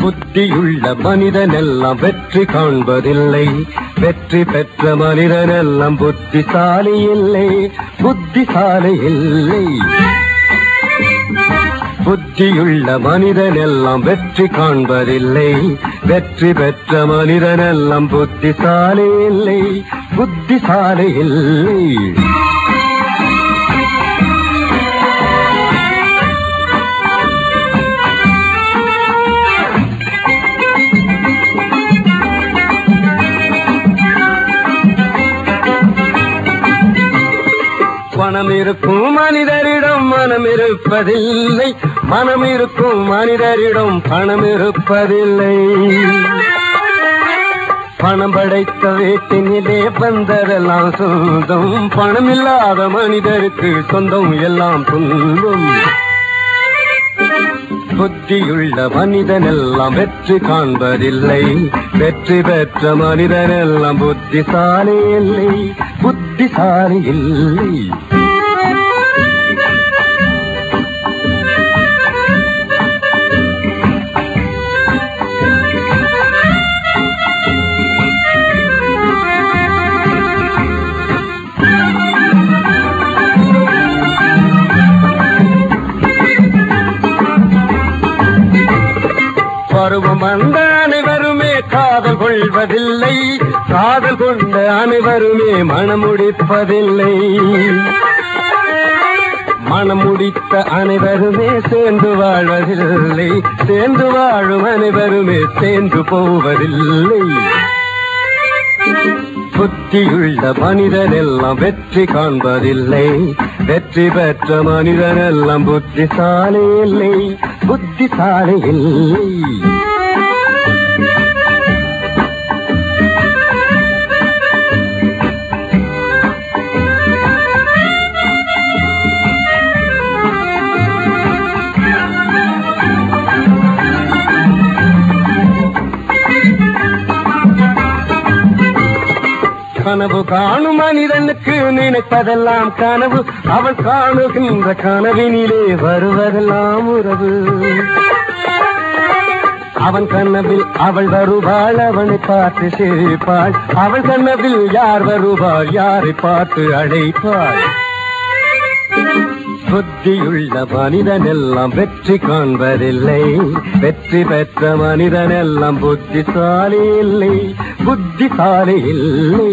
புத்தியுள்ள மனிதனெல்லாம் வெற்றி காண்பதில்லை. வெற்றி பெற்ற மனிதனெல்லாம் புத்திசாலி இல்லை. புத்திசாலி இல்லை. புத்தியுள்ள மனிதனெல்லாம் வெற்றி காண்பதில்லை. வெற்றி பெற்ற மனிதனெல்லாம் புத்திசாலி இல்லை. புத்திசாலி இல்லை. மனம் இருக்கும் மனிதரிடம் மனம் இருப்பதில்லை மனம் இருக்கும் மனிதரிடம் பணம் இருப்பதில்லை பணம் படைத்த வீட்டினிலே வந்ததெல்லாம் சொந்தம். பணம் இல்லாத மனிதருக்கு சொந்தம் எல்லாம் துன்பம். புத்தியுள்ள மனிதனெல்லாம் வெற்றி காண்பதில்லை. வெற்றி பெற்ற மனிதனெல்லாம் புத்திசாலி இல்லை புத்திசாலி இல்லை பருவம் அந்த அனைவருமே காதல் கொள்வதில்லை. காதல் கொண்ட அனைவருமே மனமுடிப்பதில்லை மனமுடித்த அனைவருமே சேர்ந்து வாழ்வதில்லை. சேர்ந்து வாழும் அனைவருமே சேர்ந்து போவதில்லை. புத்தியுள்ள மனிதன் எல்லாம் வெற்றி காண்பதில்லை. வெற்றி பெற்ற மனிதன் எல்லாம் புத்திசாலி இல்லை புத்திசாலி இல்லை கனவு காணும் மனிதனுக்கு நினைப்பதெல்லாம் கனவு. அவள் காணுகின்ற கனவினிலே வருவதெல்லாம் உறவு. அவன் கண்ணவில் அவள் வருவாள் அவனை பார்த்து சிரிப்பாள். அவள் கண்ணவில் யார் வருவாள் யாரை பார்த்து அழைப்பாள். புத்தியுள்ள மனிதனெல்லாம் வெற்றி காண்பதில்லை. வெற்றி பெற்ற மனிதனெல்லாம் புத்திசாலி இல்லை. புத்திசாலி இல்லை.